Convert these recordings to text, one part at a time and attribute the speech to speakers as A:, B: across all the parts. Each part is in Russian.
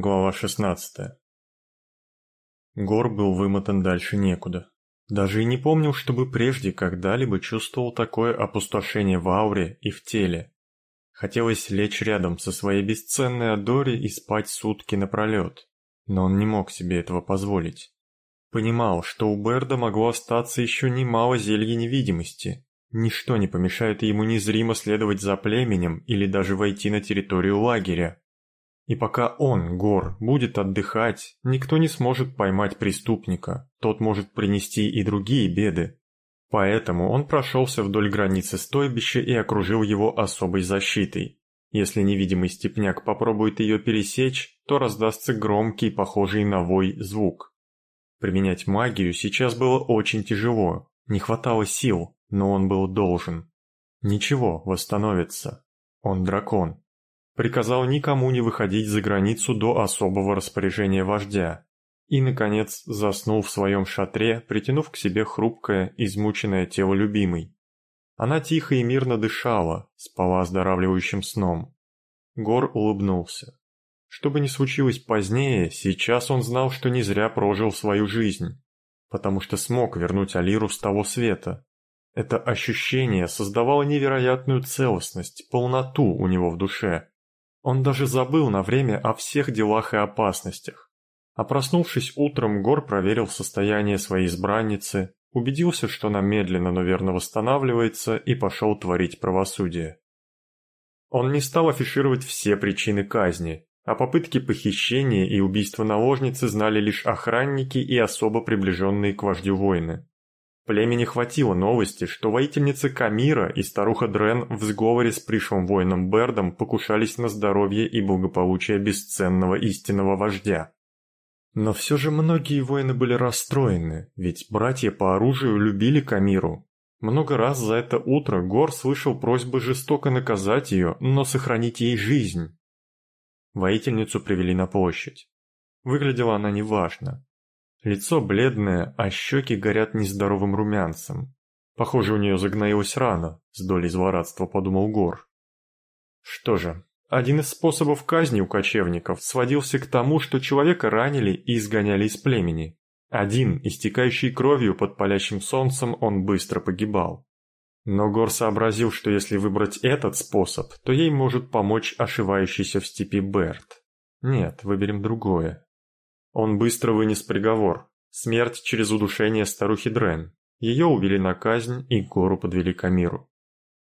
A: Глава 16 Гор был вымотан дальше некуда. Даже и не помнил, чтобы прежде когда-либо чувствовал такое опустошение в ауре и в теле. Хотелось лечь рядом со своей бесценной Адори и спать сутки напролет, но он не мог себе этого позволить. Понимал, что у Берда могло остаться еще немало зелья невидимости. Ничто не помешает ему незримо следовать за племенем или даже войти на территорию лагеря. И пока он, Гор, будет отдыхать, никто не сможет поймать преступника, тот может принести и другие беды. Поэтому он прошелся вдоль границы стойбища и окружил его особой защитой. Если невидимый степняк попробует ее пересечь, то раздастся громкий, похожий на вой, звук. Применять магию сейчас было очень тяжело, не хватало сил, но он был должен. Ничего, восстановится. Он дракон. Приказал никому не выходить за границу до особого распоряжения вождя. И, наконец, заснул в своем шатре, притянув к себе хрупкое, измученное тело любимой. Она тихо и мирно дышала, спала оздоравливающим сном. Гор улыбнулся. Что бы ни случилось позднее, сейчас он знал, что не зря прожил свою жизнь, потому что смог вернуть Алиру с того света. Это ощущение создавало невероятную целостность, полноту у него в душе. Он даже забыл на время о всех делах и опасностях. А проснувшись утром, Гор проверил состояние своей избранницы, убедился, что она медленно, но верно восстанавливается, и пошел творить правосудие. Он не стал афишировать все причины казни, о попытке похищения и убийства наложницы знали лишь охранники и особо приближенные к вождю воины. Племени хватило новости, что воительница Камира и старуха Дрен в сговоре с пришлым воином Бердом покушались на здоровье и благополучие бесценного истинного вождя. Но все же многие воины были расстроены, ведь братья по оружию любили Камиру. Много раз за это утро Гор слышал просьбы жестоко наказать ее, но сохранить ей жизнь. Воительницу привели на площадь. Выглядела она неважно. Лицо бледное, а щеки горят нездоровым румянцем. Похоже, у нее загноилась рана, с долей злорадства подумал Гор. Что же, один из способов казни у кочевников сводился к тому, что человека ранили и изгоняли из племени. Один, истекающий кровью под палящим солнцем, он быстро погибал. Но Гор сообразил, что если выбрать этот способ, то ей может помочь ошивающийся в степи Берт. Нет, выберем другое. Он быстро вынес приговор. Смерть через удушение старухи Дрен. Ее увели на казнь и Гору подвели к Амиру.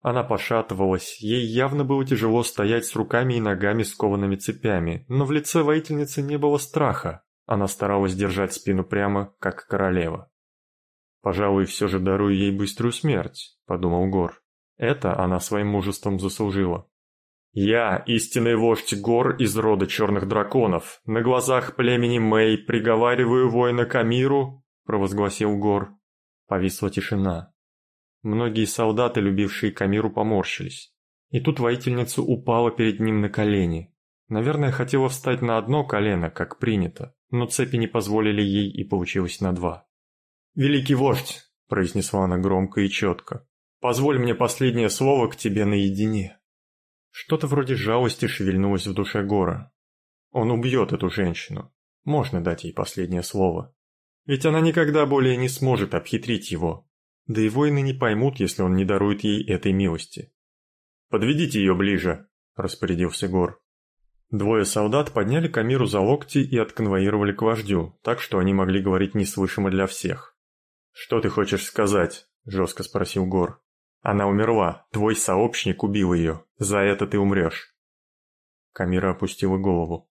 A: Она пошатывалась, ей явно было тяжело стоять с руками и ногами скованными цепями, но в лице воительницы не было страха. Она старалась держать спину прямо, как королева. «Пожалуй, все же дарую ей быструю смерть», — подумал Гор. «Это она своим мужеством заслужила». «Я, истинный вождь гор из рода черных драконов, на глазах племени Мэй приговариваю воина Камиру», — провозгласил Гор. Повисла тишина. Многие солдаты, любившие Камиру, поморщились. И тут воительница упала перед ним на колени. Наверное, хотела встать на одно колено, как принято, но цепи не позволили ей и получилось на два. «Великий вождь», — произнесла она громко и четко, — «позволь мне последнее слово к тебе наедине». Что-то вроде жалости шевельнулось в душе Гора. Он убьет эту женщину. Можно дать ей последнее слово. Ведь она никогда более не сможет обхитрить его. Да и воины не поймут, если он не дарует ей этой милости. «Подведите ее ближе», — распорядился Гор. Двое солдат подняли Камиру за локти и отконвоировали к вождю, так что они могли говорить неслышимо для всех. «Что ты хочешь сказать?» – жестко спросил Гор. «Она умерла. Твой сообщник убил ее. За это ты умрешь». Камира опустила голову.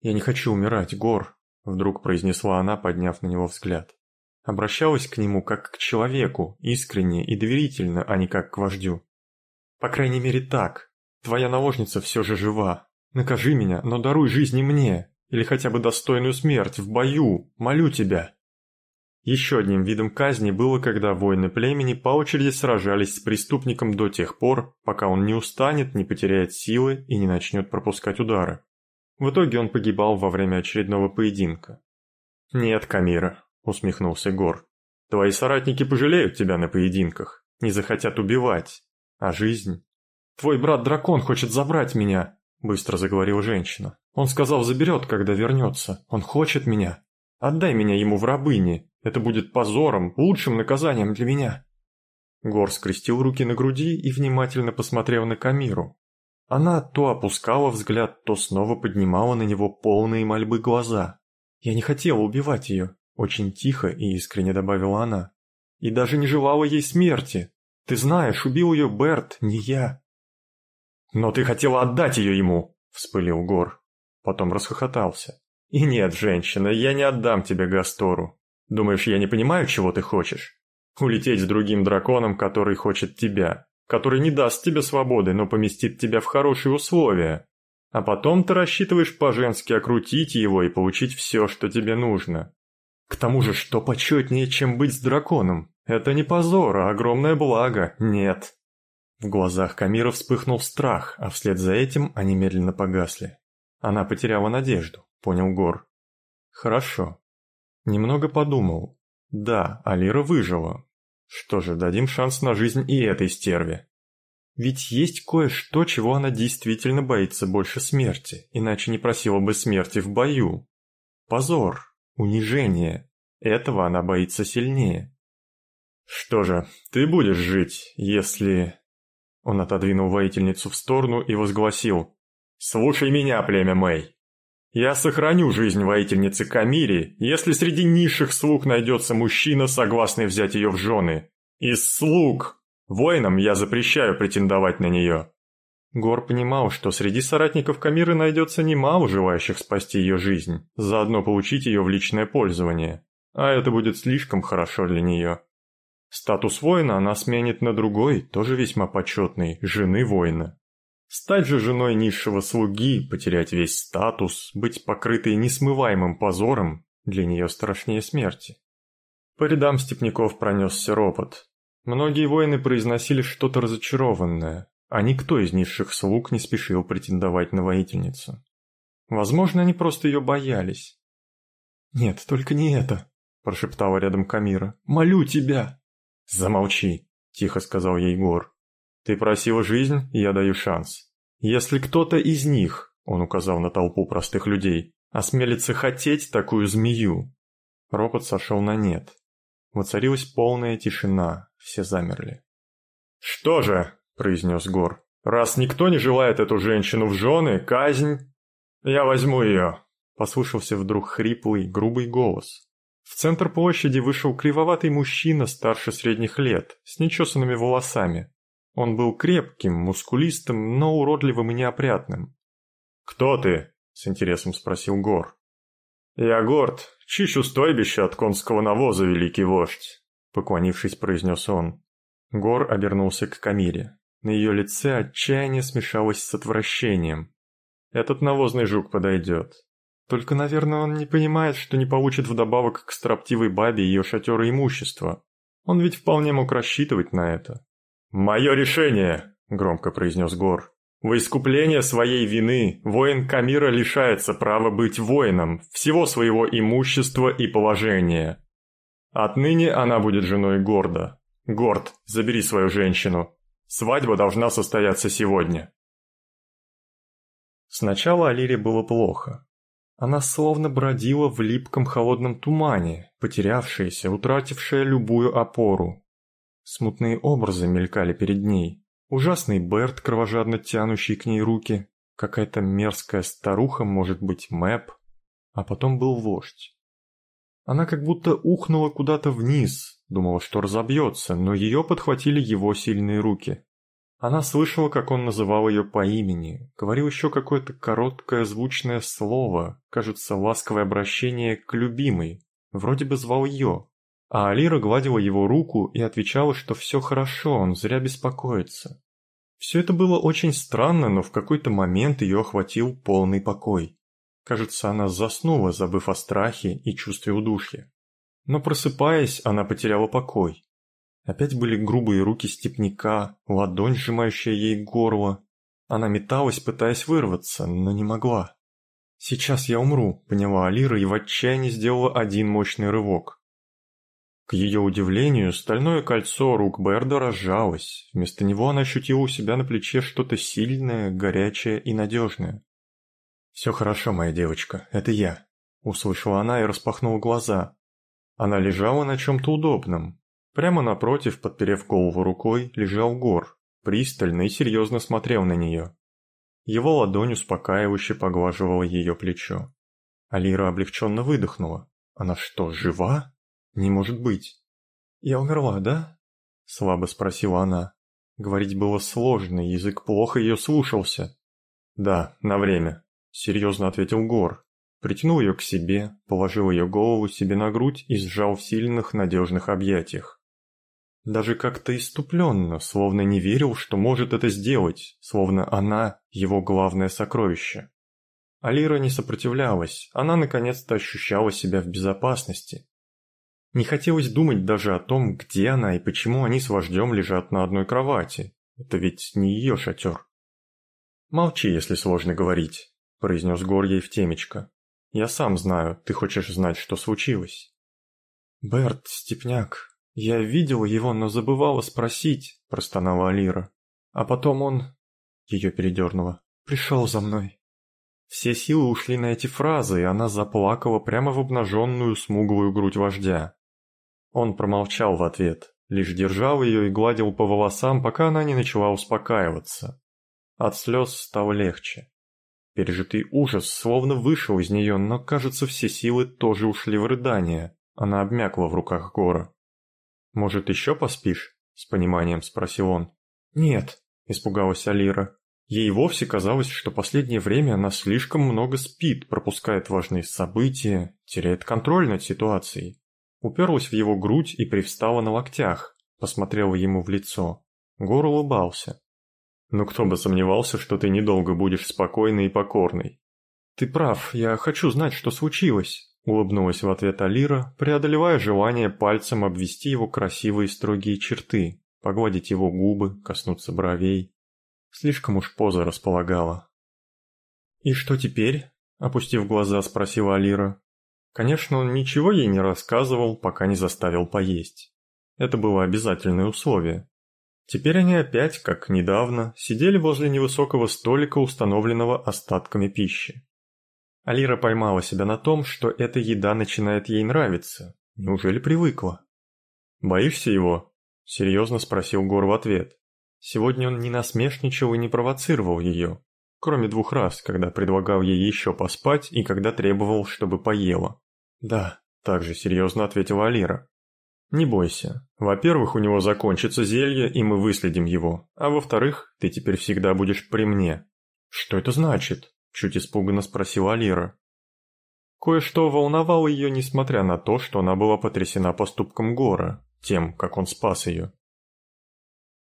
A: «Я не хочу умирать, Гор», – вдруг произнесла она, подняв на него взгляд. Обращалась к нему как к человеку, искренне и доверительно, а не как к вождю. «По крайней мере так. Твоя наложница все же жива. Накажи меня, но даруй жизни мне, или хотя бы достойную смерть в бою, молю тебя». Еще одним видом казни было, когда воины племени по очереди сражались с преступником до тех пор, пока он не устанет, не потеряет силы и не начнет пропускать удары. В итоге он погибал во время очередного поединка. «Нет, Камира», — усмехнулся Гор. «Твои соратники пожалеют тебя на поединках, не захотят убивать. А жизнь? Твой брат-дракон хочет забрать меня. — быстро заговорила женщина. «Он сказал, заберет, когда вернется. Он хочет меня. Отдай меня ему в рабыни. Это будет позором, лучшим наказанием для меня». Гор скрестил руки на груди и внимательно посмотрел на Камиру. Она то опускала взгляд, то снова поднимала на него полные мольбы глаза. «Я не хотела убивать ее», — очень тихо и искренне добавила она. «И даже не желала ей смерти. Ты знаешь, убил ее Берт, не я». «Но ты хотела отдать ее ему!» — вспылил Гор. Потом расхохотался. «И нет, женщина, я не отдам тебе Гастору. Думаешь, я не понимаю, чего ты хочешь? Улететь с другим драконом, который хочет тебя, который не даст тебе свободы, но поместит тебя в хорошие условия. А потом ты рассчитываешь по-женски окрутить его и получить все, что тебе нужно. К тому же, что почетнее, чем быть с драконом? Это не позор, а огромное благо, нет. В глазах Камира вспыхнул страх, а вслед за этим они медленно погасли. Она потеряла надежду, понял Гор. Хорошо. Немного подумал. Да, Алира выжила. Что же, дадим шанс на жизнь и этой стерве. Ведь есть кое-что, чего она действительно боится больше смерти, иначе не просила бы смерти в бою. Позор, унижение. Этого она боится сильнее. Что же, ты будешь жить, если... Он отодвинул воительницу в сторону и возгласил «Слушай меня, племя Мэй. Я сохраню жизнь воительницы Камири, если среди низших слуг найдется мужчина, согласный взять ее в жены. Из слуг! Воинам я запрещаю претендовать на нее». Гор понимал, что среди соратников Камиры найдется немало желающих спасти ее жизнь, заодно получить ее в личное пользование. А это будет слишком хорошо для нее. Статус воина она сменит на другой, тоже весьма почетный, жены воина. Стать же женой низшего слуги, потерять весь статус, быть покрытой несмываемым позором для нее страшнее смерти. По рядам степняков пронесся ропот. Многие воины произносили что-то разочарованное, а никто из низших слуг не спешил претендовать на воительницу. Возможно, они просто ее боялись. «Нет, только не это», – прошептала рядом Камира. «Молю тебя!» «Замолчи», – тихо сказал ей Гор. «Ты просила жизнь, я даю шанс. Если кто-то из них, – он указал на толпу простых людей, – осмелится хотеть такую змею». Ропот сошел на нет. Воцарилась полная тишина, все замерли. «Что же», – произнес Гор, – «раз никто не желает эту женщину в жены, казнь, я возьму ее», – послышался вдруг хриплый, грубый голос. В центр площади вышел кривоватый мужчина старше средних лет, с нечесанными волосами. Он был крепким, мускулистым, но уродливым и неопрятным. «Кто ты?» – с интересом спросил Гор. «Я Горд, чищу стойбище от конского навоза, великий вождь», – поклонившись, произнес он. Гор обернулся к Камире. На ее лице отчаяние смешалось с отвращением. «Этот навозный жук подойдет. Только, наверное, он не понимает, что не получит вдобавок к строптивой бабе ее шатер и имущество. Он ведь вполне мог рассчитывать на это. «Мое решение!» – громко произнес Гор. «В искупление своей вины воин Камира лишается права быть воином, всего своего имущества и положения. Отныне она будет женой Горда. Горд, забери свою женщину. Свадьба должна состояться сегодня». Сначала Алире было плохо. Она словно бродила в липком холодном тумане, потерявшаяся, утратившая любую опору. Смутные образы мелькали перед ней. Ужасный Берт, кровожадно тянущий к ней руки, какая-то мерзкая старуха, может быть, Мэп, а потом был вождь. Она как будто ухнула куда-то вниз, думала, что разобьется, но ее подхватили его сильные руки. Она слышала, как он называл ее по имени, говорил еще какое-то короткое звучное слово, кажется, ласковое обращение к любимой, вроде бы звал ее. А Алира гладила его руку и отвечала, что все хорошо, он зря беспокоится. Все это было очень странно, но в какой-то момент ее охватил полный покой. Кажется, она заснула, забыв о страхе и чувстве удушья. Но просыпаясь, она потеряла покой. Опять были грубые руки степняка, ладонь, сжимающая ей горло. Она металась, пытаясь вырваться, но не могла. «Сейчас я умру», — поняла Алира и в отчаянии сделала один мощный рывок. К ее удивлению, стальное кольцо рук Берда разжалось. Вместо него она ощутила у себя на плече что-то сильное, горячее и надежное. «Все хорошо, моя девочка, это я», — услышала она и распахнула глаза. Она лежала на чем-то удобном. Прямо напротив, подперев голову рукой, лежал Гор, пристально и серьезно смотрел на нее. Его ладонь успокаивающе поглаживала ее плечо. Алира облегченно выдохнула. Она что, жива? Не может быть. Я умерла, да? Слабо спросила она. Говорить было сложно, язык плохо ее слушался. Да, на время, серьезно ответил Гор. Притянул ее к себе, положил ее голову себе на грудь и сжал в сильных, надежных объятиях. Даже как-то иступленно, словно не верил, что может это сделать, словно она – его главное сокровище. Алира не сопротивлялась, она наконец-то ощущала себя в безопасности. Не хотелось думать даже о том, где она и почему они с вождем лежат на одной кровати. Это ведь не ее шатер. «Молчи, если сложно говорить», – произнес Гор ей в темечко. «Я сам знаю, ты хочешь знать, что случилось». «Берт, Степняк, я видела его, но забывала спросить», – простонала Алира. «А потом он...» – ее передернуло. «Пришел за мной». Все силы ушли на эти фразы, и она заплакала прямо в обнаженную смуглую грудь вождя. Он промолчал в ответ, лишь держал ее и гладил по волосам, пока она не начала успокаиваться. От слез стало легче. Пережитый ужас словно вышел из нее, но, кажется, все силы тоже ушли в рыдание. Она обмякла в руках Гора. «Может, еще поспишь?» — с пониманием спросил он. «Нет», — испугалась Алира. Ей вовсе казалось, что последнее время она слишком много спит, пропускает важные события, теряет контроль над ситуацией. Уперлась в его грудь и привстала на локтях, посмотрела ему в лицо. Гор улыбался. «Ну кто бы сомневался, что ты недолго будешь спокойной и покорной». «Ты прав, я хочу знать, что случилось», — улыбнулась в ответ Алира, преодолевая желание пальцем обвести его красивые строгие черты, погладить его губы, коснуться бровей. Слишком уж поза располагала. «И что теперь?» — опустив глаза, спросила Алира. Конечно, он ничего ей не рассказывал, пока не заставил поесть. Это было обязательное условие. Теперь они опять, как недавно, сидели возле невысокого столика, установленного остатками пищи. Алира поймала себя на том, что эта еда начинает ей нравиться. Неужели привыкла? «Боишься его?» — серьезно спросил Гор в ответ. Сегодня он не насмешничал и не провоцировал ее, кроме двух раз, когда предлагал ей еще поспать и когда требовал, чтобы поела. «Да», – также серьезно ответила Алира. «Не бойся. Во-первых, у него закончится зелье, и мы выследим его. А во-вторых, ты теперь всегда будешь при мне». «Что это значит?» – чуть испуганно спросила Алира. Кое-что волновало ее, несмотря на то, что она была потрясена поступком Гора, тем, как он спас ее.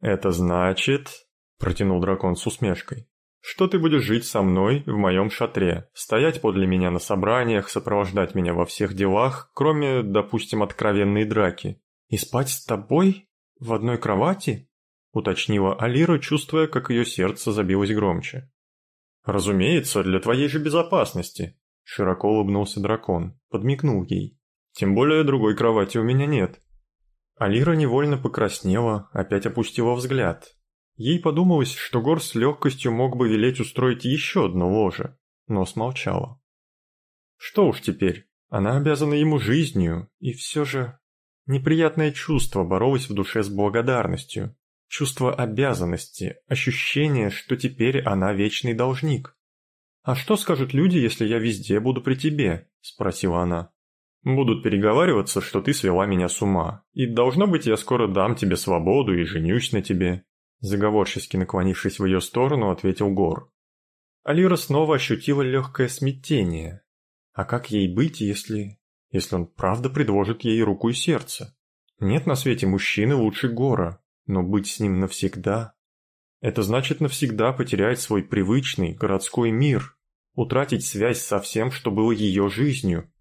A: «Это значит...» — протянул дракон с усмешкой. «Что ты будешь жить со мной в моем шатре, стоять подле меня на собраниях, сопровождать меня во всех делах, кроме, допустим, откровенной драки. И спать с тобой? В одной кровати?» — уточнила Алира, чувствуя, как ее сердце забилось громче. «Разумеется, для твоей же безопасности», — широко улыбнулся дракон, подмигнул ей. «Тем более другой кровати у меня нет». Алира невольно покраснела, опять опустила взгляд. Ей подумалось, что Гор с легкостью мог бы велеть устроить еще одно ложе, но смолчала. Что уж теперь, она обязана ему жизнью, и все же... Неприятное чувство боролось в душе с благодарностью. Чувство обязанности, ощущение, что теперь она вечный должник. «А что скажут люди, если я везде буду при тебе?» – спросила она. Будут переговариваться, что ты свела меня с ума, и должно быть я скоро дам тебе свободу и женюсь на тебе. Заговорчески наклонившись в ее сторону, ответил Гор. Алира снова ощутила легкое смятение. А как ей быть, если... если он правда предложит ей руку и сердце? Нет на свете мужчины лучше Гора, но быть с ним навсегда... Это значит навсегда потерять свой привычный городской мир, утратить связь со всем, что было ее жизнью,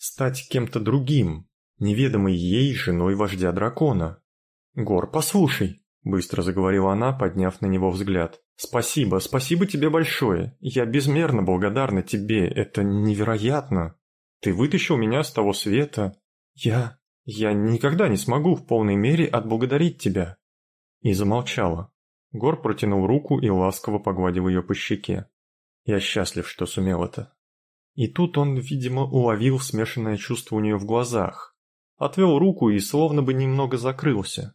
A: Стать кем-то другим, неведомой ей женой вождя дракона. «Гор, послушай», — быстро заговорила она, подняв на него взгляд. «Спасибо, спасибо тебе большое. Я безмерно благодарна тебе, это невероятно. Ты вытащил меня с того света. Я... Я никогда не смогу в полной мере отблагодарить тебя». И замолчала. Гор протянул руку и ласково погладил ее по щеке. Я счастлив, что сумел это. И тут он, видимо, уловил смешанное чувство у нее в глазах. Отвел руку и словно бы немного закрылся.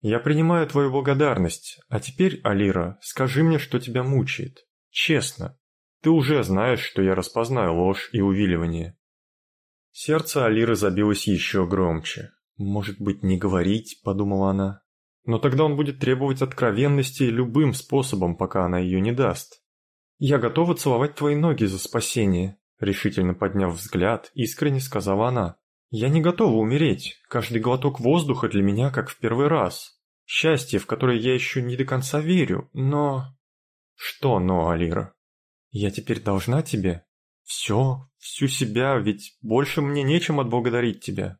A: «Я принимаю твою благодарность, а теперь, Алира, скажи мне, что тебя мучает. Честно. Ты уже знаешь, что я распознаю ложь и увиливание. Сердце Алиры забилось еще громче. «Может быть, не говорить?» – подумала она. «Но тогда он будет требовать откровенности любым способом, пока она ее не даст. Я готова целовать твои ноги за спасение», – решительно подняв взгляд, искренне сказала она. «Я не готова умереть. Каждый глоток воздуха для меня как в первый раз. Счастье, в которое я еще не до конца верю, но...» «Что «но», Алира?» «Я теперь должна тебе?» «Все, всю себя, ведь больше мне нечем отблагодарить тебя».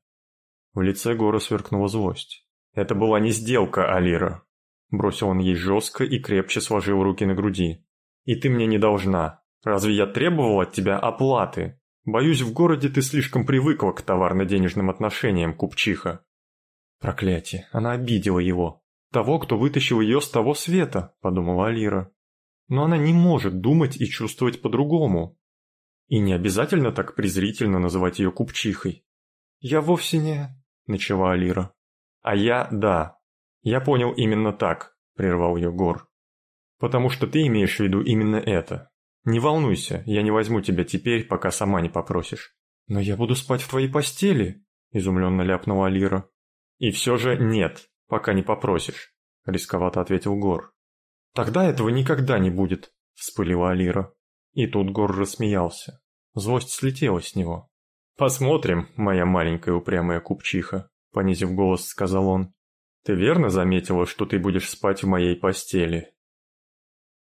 A: В лице Гора сверкнула злость. «Это была не сделка, Алира!» Бросил он ей жестко и крепче сложил руки на груди. «И ты мне не должна. Разве я требовал от тебя оплаты? Боюсь, в городе ты слишком привыкла к товарно-денежным отношениям, купчиха». Проклятие, она обидела его. «Того, кто вытащил ее с того света», — подумала Алира. Но она не может думать и чувствовать по-другому. И не обязательно так презрительно называть ее купчихой. «Я вовсе не...» — начала Алира. «А я — да. Я понял именно так», — прервал ее Гор. «Потому что ты имеешь в виду именно это. Не волнуйся, я не возьму тебя теперь, пока сама не попросишь». «Но я буду спать в твоей постели», — изумленно ляпнула Алира. «И все же нет, пока не попросишь», — рисковато ответил Гор. «Тогда этого никогда не будет», — вспылила Алира. И тут Гор рассмеялся. Злость слетела с него. «Посмотрим, моя маленькая упрямая купчиха», — понизив голос, сказал он. «Ты верно заметила, что ты будешь спать в моей постели?